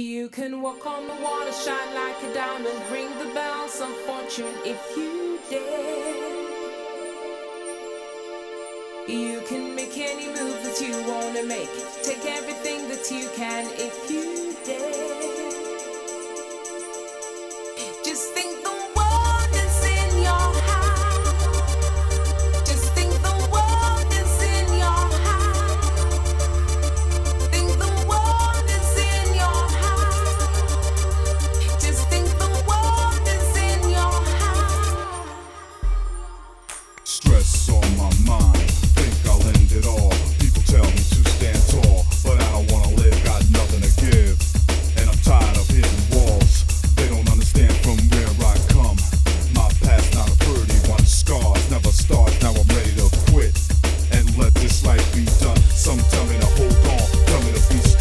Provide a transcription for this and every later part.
You can walk on the water, shine like a diamond, ring the bells of fortune if you dare. You can make any move that you wanna make, take everything that you can if you dare. life be done. Some tell me to hold on, tell me to be strong.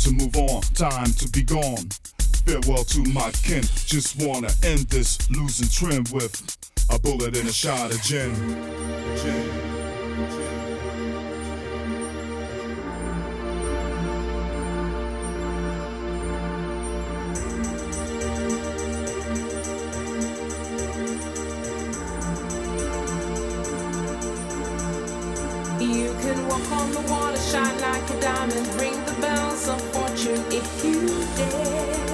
to move on, time to be gone. Farewell to my kin, just wanna end this losing trend with a bullet and a shot of gin. gin. You can walk on the water, shine like a diamond, ring the bells of fortune if you dare.